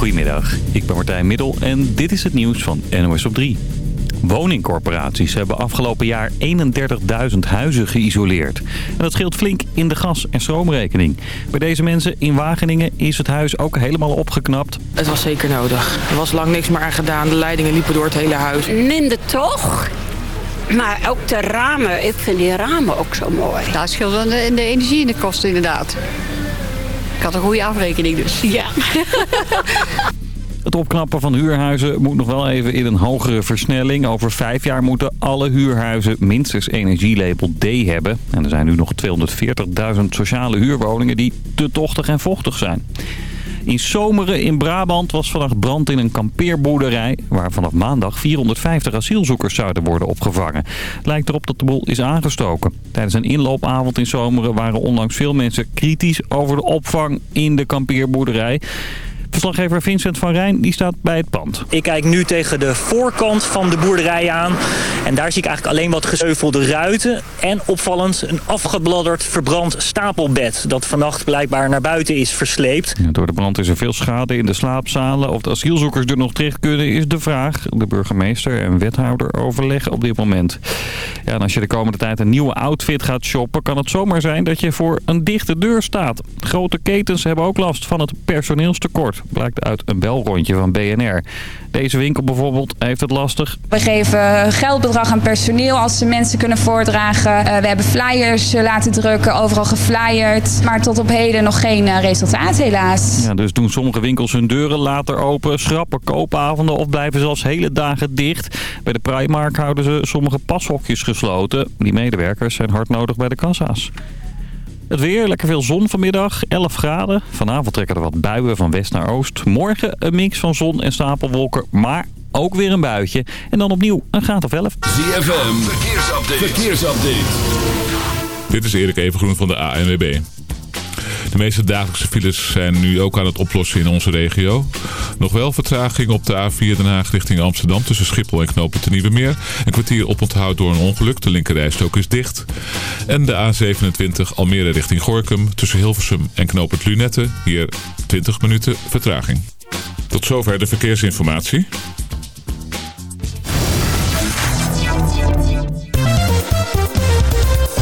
Goedemiddag, ik ben Martijn Middel en dit is het nieuws van NOS op 3. Woningcorporaties hebben afgelopen jaar 31.000 huizen geïsoleerd. En dat scheelt flink in de gas- en stroomrekening. Bij deze mensen in Wageningen is het huis ook helemaal opgeknapt. Het was zeker nodig. Er was lang niks meer aan gedaan. De leidingen liepen door het hele huis. Minder toch? Maar ook de ramen, ik vind die ramen ook zo mooi. Dat scheelt wel in de energie en de kosten inderdaad. Ik had een goede afrekening dus. Ja. Het opknappen van huurhuizen moet nog wel even in een hogere versnelling. Over vijf jaar moeten alle huurhuizen minstens energielabel D hebben. En er zijn nu nog 240.000 sociale huurwoningen die te tochtig en vochtig zijn. In Zomeren in Brabant was vannacht brand in een kampeerboerderij... waar vanaf maandag 450 asielzoekers zouden worden opgevangen. Het lijkt erop dat de boel is aangestoken. Tijdens een inloopavond in Zomeren waren onlangs veel mensen kritisch... over de opvang in de kampeerboerderij. Verslaggever Vincent van Rijn die staat bij het pand. Ik kijk nu tegen de voorkant van de boerderij aan. En daar zie ik eigenlijk alleen wat gezeuvelde ruiten. En opvallend een afgebladderd verbrand stapelbed. Dat vannacht blijkbaar naar buiten is versleept. Ja, door de brand is er veel schade in de slaapzalen. Of de asielzoekers er nog terecht kunnen is de vraag. De burgemeester en wethouder overleggen op dit moment. Ja, en als je de komende tijd een nieuwe outfit gaat shoppen... kan het zomaar zijn dat je voor een dichte deur staat. Grote ketens hebben ook last van het personeelstekort blijkt uit een belrondje van BNR. Deze winkel bijvoorbeeld heeft het lastig. We geven geldbedrag aan personeel als ze mensen kunnen voordragen. Uh, we hebben flyers uh, laten drukken, overal geflyerd. Maar tot op heden nog geen resultaat helaas. Ja, dus doen sommige winkels hun deuren later open, schrappen koopavonden of blijven zelfs hele dagen dicht. Bij de Primark houden ze sommige pashokjes gesloten. Die medewerkers zijn hard nodig bij de kassa's. Het weer, lekker veel zon vanmiddag, 11 graden. Vanavond trekken er wat buien van west naar oost. Morgen een mix van zon en stapelwolken, maar ook weer een buitje. En dan opnieuw een graad of 11. ZFM, verkeersupdate. verkeersupdate. Dit is Erik Evengroen van de ANWB. De meeste dagelijkse files zijn nu ook aan het oplossen in onze regio. Nog wel vertraging op de A4 Den Haag richting Amsterdam tussen Schiphol en Knopen ten Nieuwe. Een kwartier oponthoud door een ongeluk. De linkerrijstrook is dicht. En de A27 Almere richting Gorkum tussen Hilversum en Knopen Lunette. Hier 20 minuten vertraging. Tot zover de verkeersinformatie.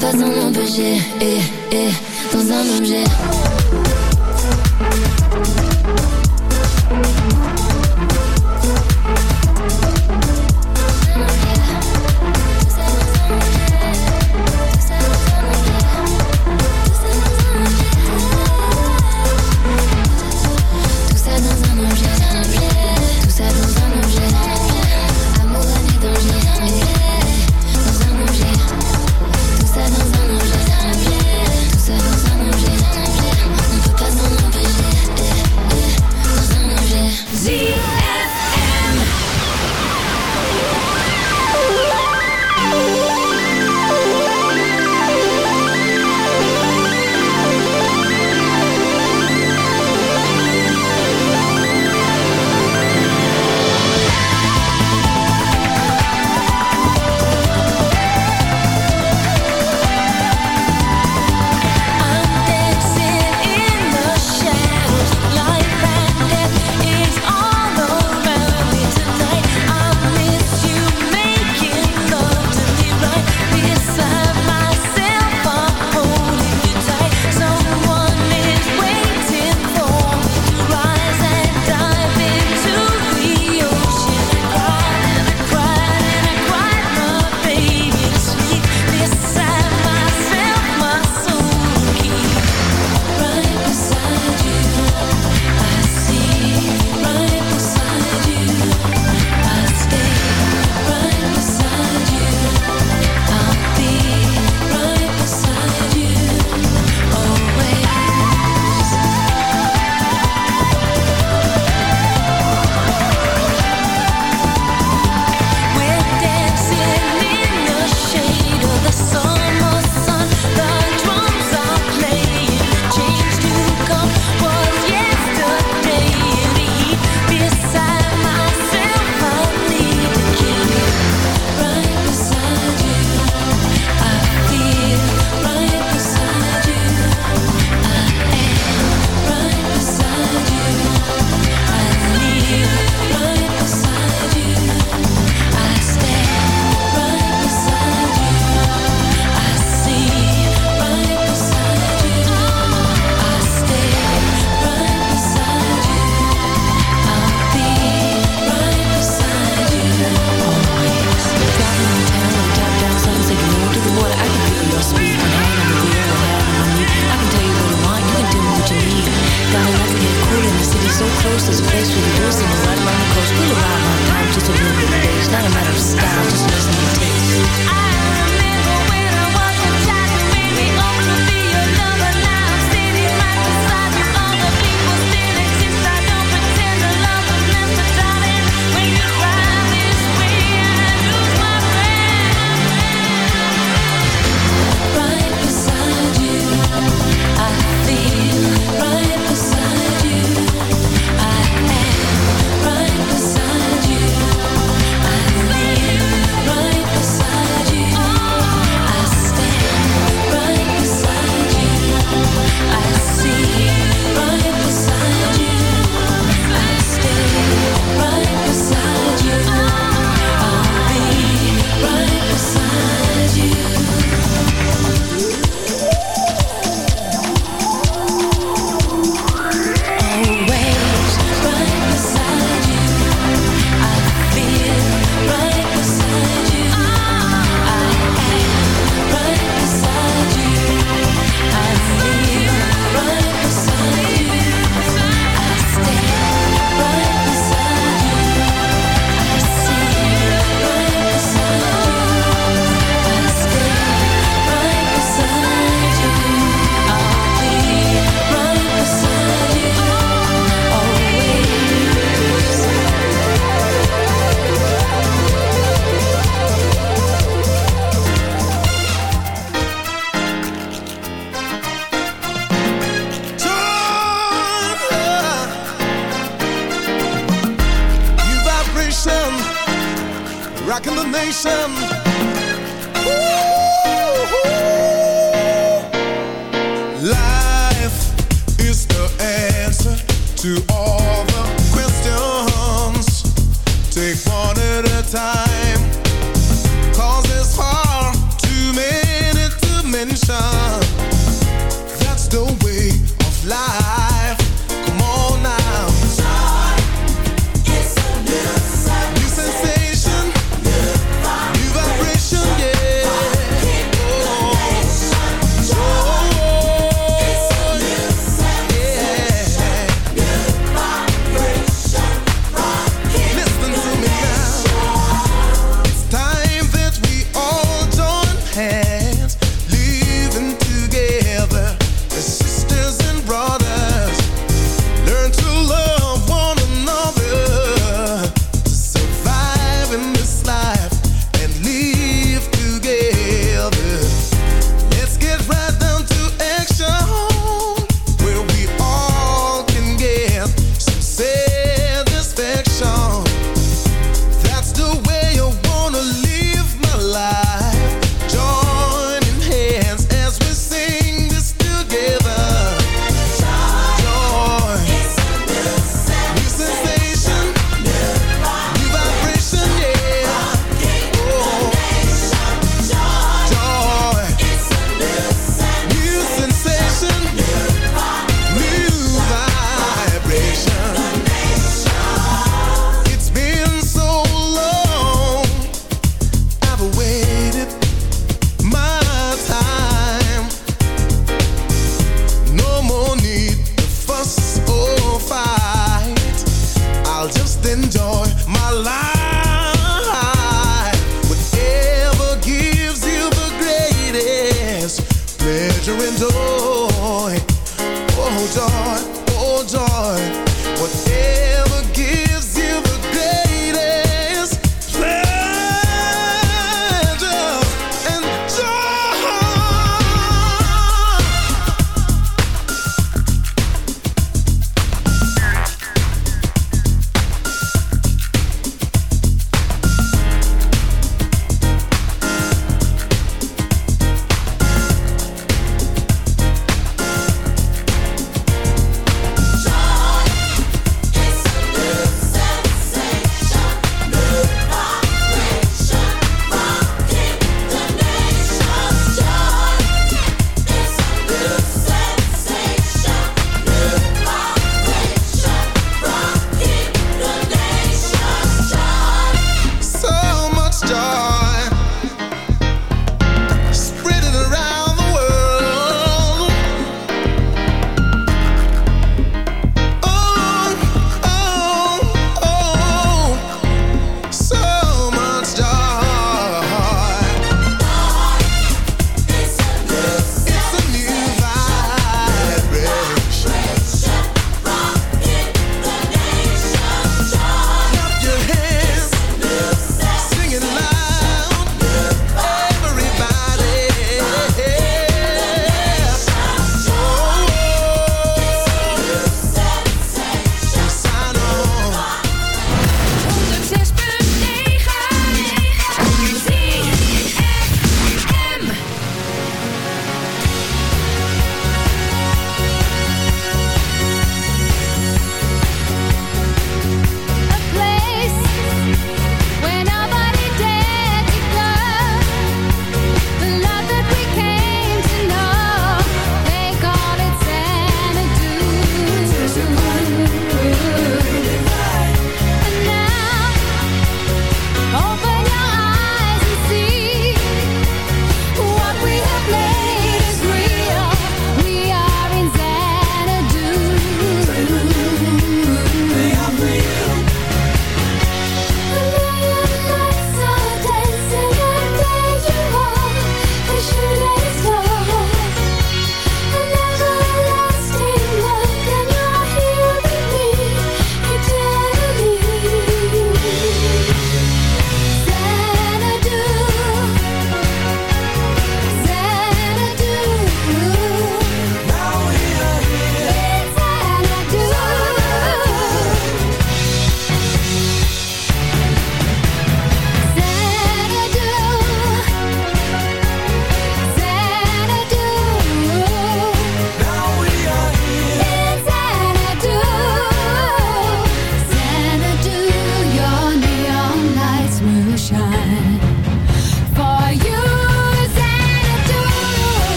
pas un objet, et, eh, dans un objet.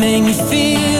make me feel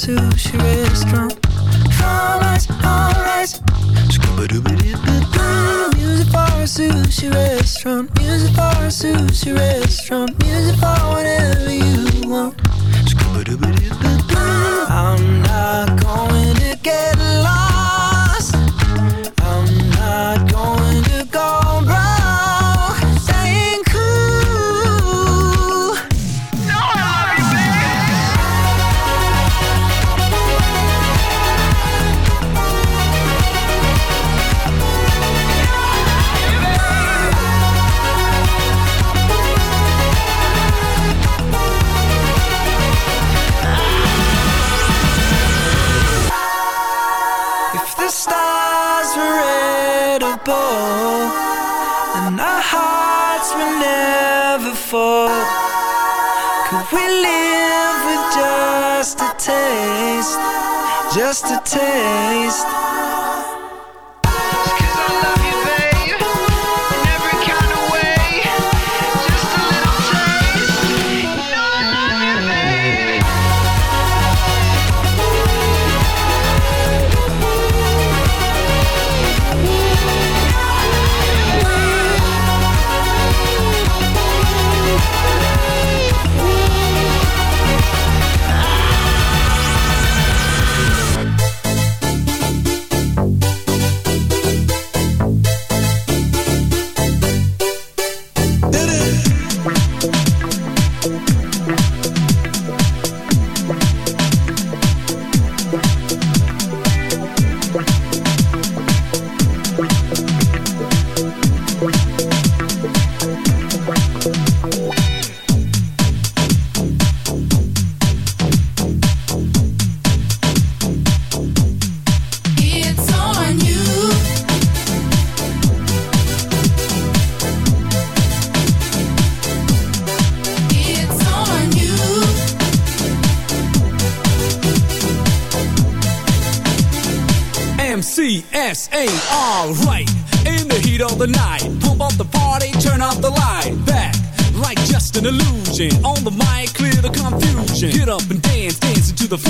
sushi restaurant. Farm rice, all rice. Scuba dooba doo Music for a sushi restaurant. Music for a sushi restaurant.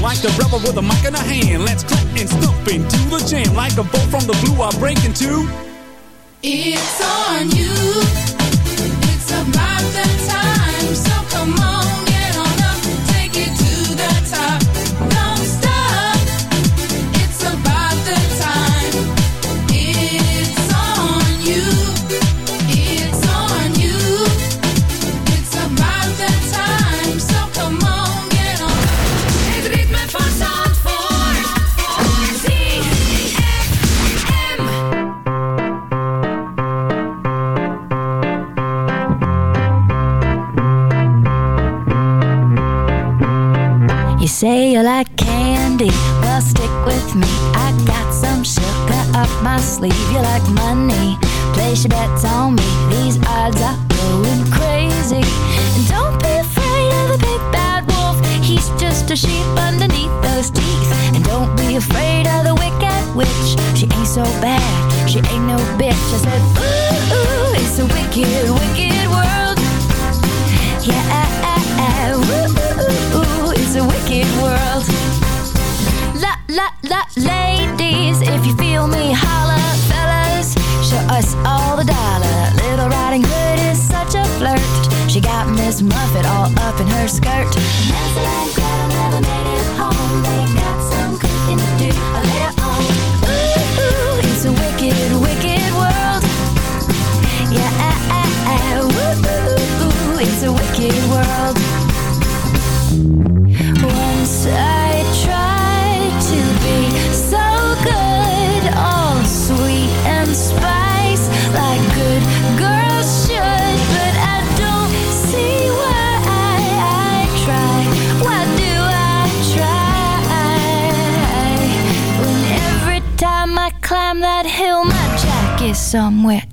Like the rebel with a mic in a hand, let's clap and stomp into the jam. Like a bolt from the blue, I break into. It's on you.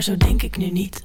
maar zo denk ik nu niet.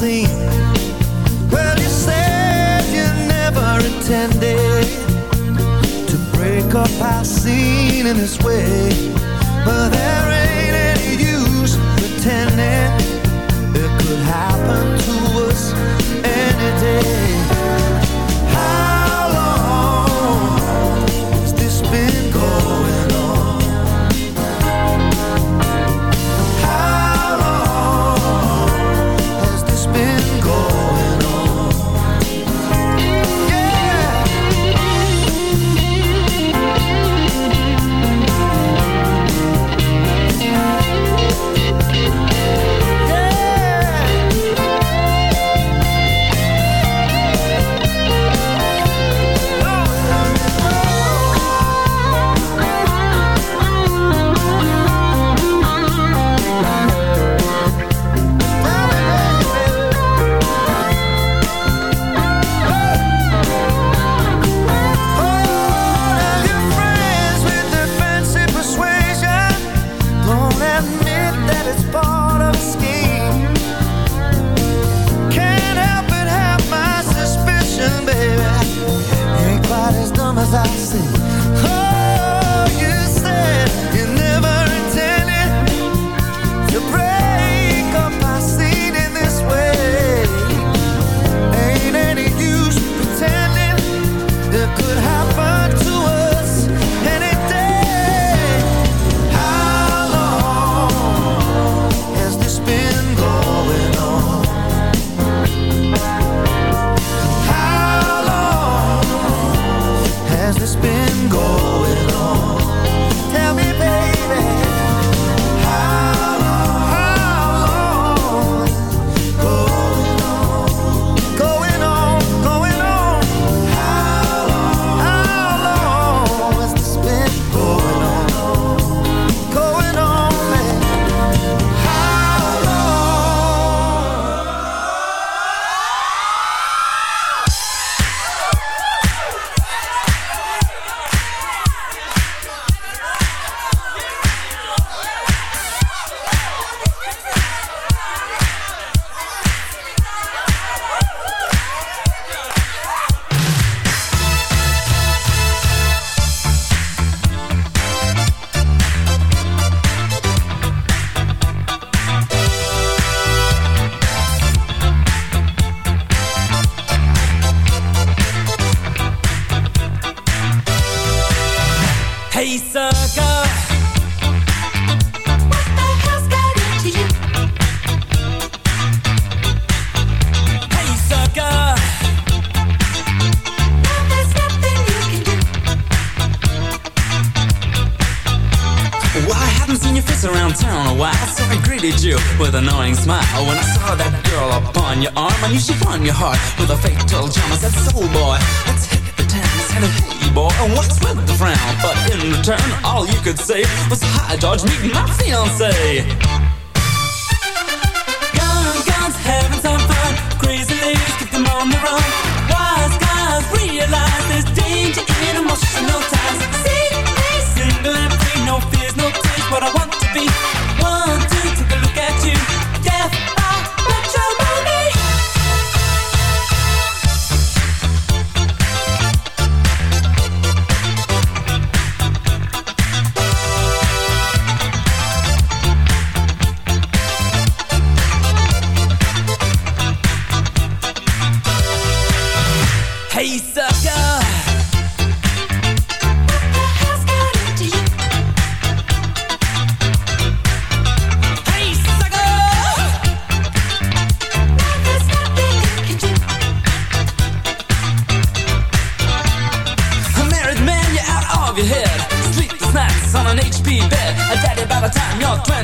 seen. Well, you said you never intended to break up our scene in this way, but there is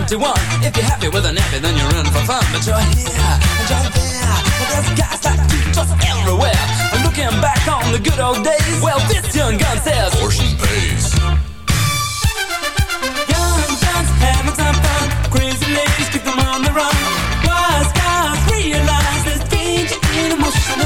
21. If you're happy with a nappy, then you're in for fun. But you're here, and you're there. But there's guys like you just everywhere. And looking back on the good old days, well, this young gun says, Portion pays. Young guns having some fun. Crazy ladies keep them on the run. Wise guys realize there's danger in emotional.